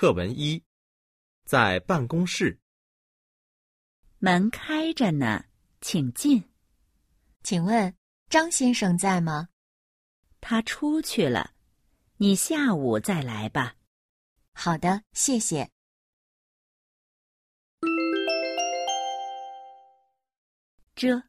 课文一在办公室。门开着呢请进。请问张先生在吗？他出去了你下午再来吧。好的谢谢。这